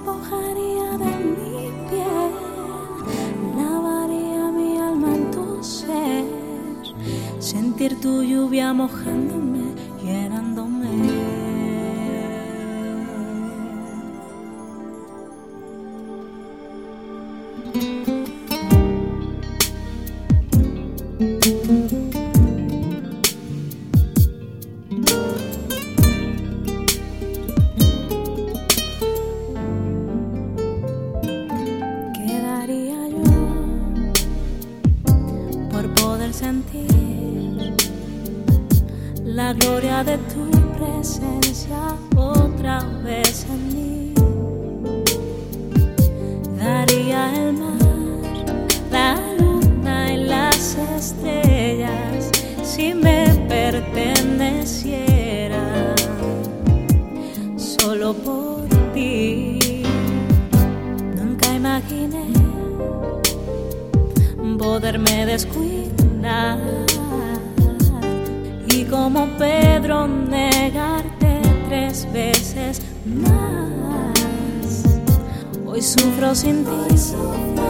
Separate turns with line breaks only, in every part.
despojaría de mi piel, lavaría mi alma en tu ser, sentir tu lluvia mojándome, la gloria de tu presencia otra vez en mí. Daría el mar, la luna y las estrellas si me perteneciera solo por ti. Nunca imaginé poderme descuidar y como Pedro negarte tres veces más. Hoy sufro sin ti,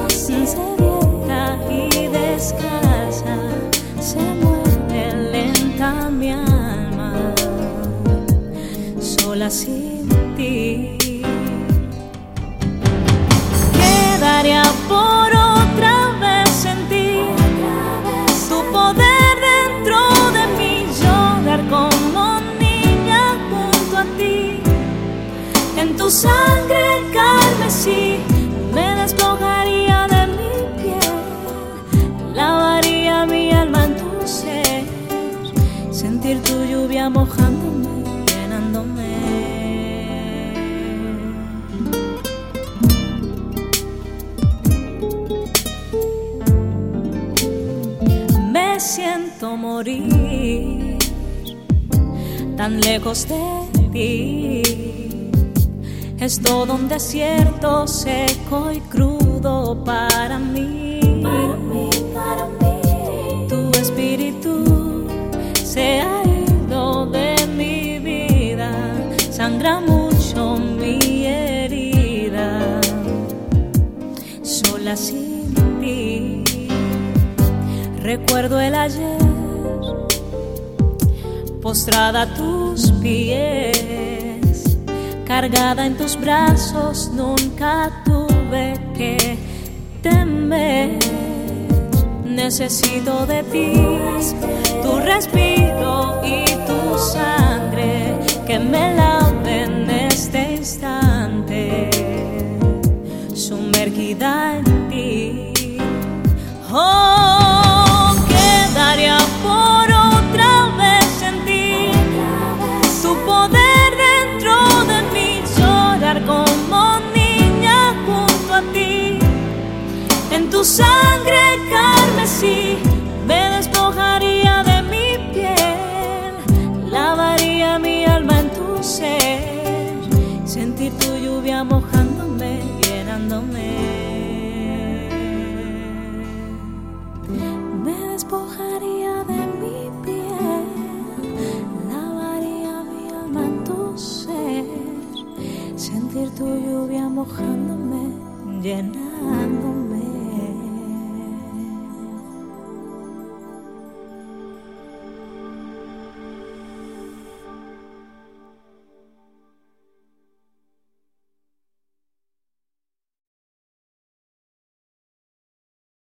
sedienta y descalza, se muere lenta mi alma, sola sin despojaría de mi piel, lavaría mi alma en tu ser, sentir tu lluvia mojándome, llenándome. me siento morir tan lejos de ti. Es todo un desierto seco y crudo para mí. Para mí, para mí. Tu espíritu se ha ido de mi vida, sangra mucho mi herida, sola sin ti. Recuerdo el ayer, postrada a tus pies, cargada en tus brazos, nunca tuve que temer. Necesito de ti, tu respiro y tu sangre que me lave en este instante, sumergida en tu sangre carmesí me despojaría de mi piel, lavaría mi alma en tu ser, sentir tu lluvia mojándome, llenándome. Me despojaría de mi piel, lavaría mi alma en tu ser, sentir tu lluvia mojándome, llenándome.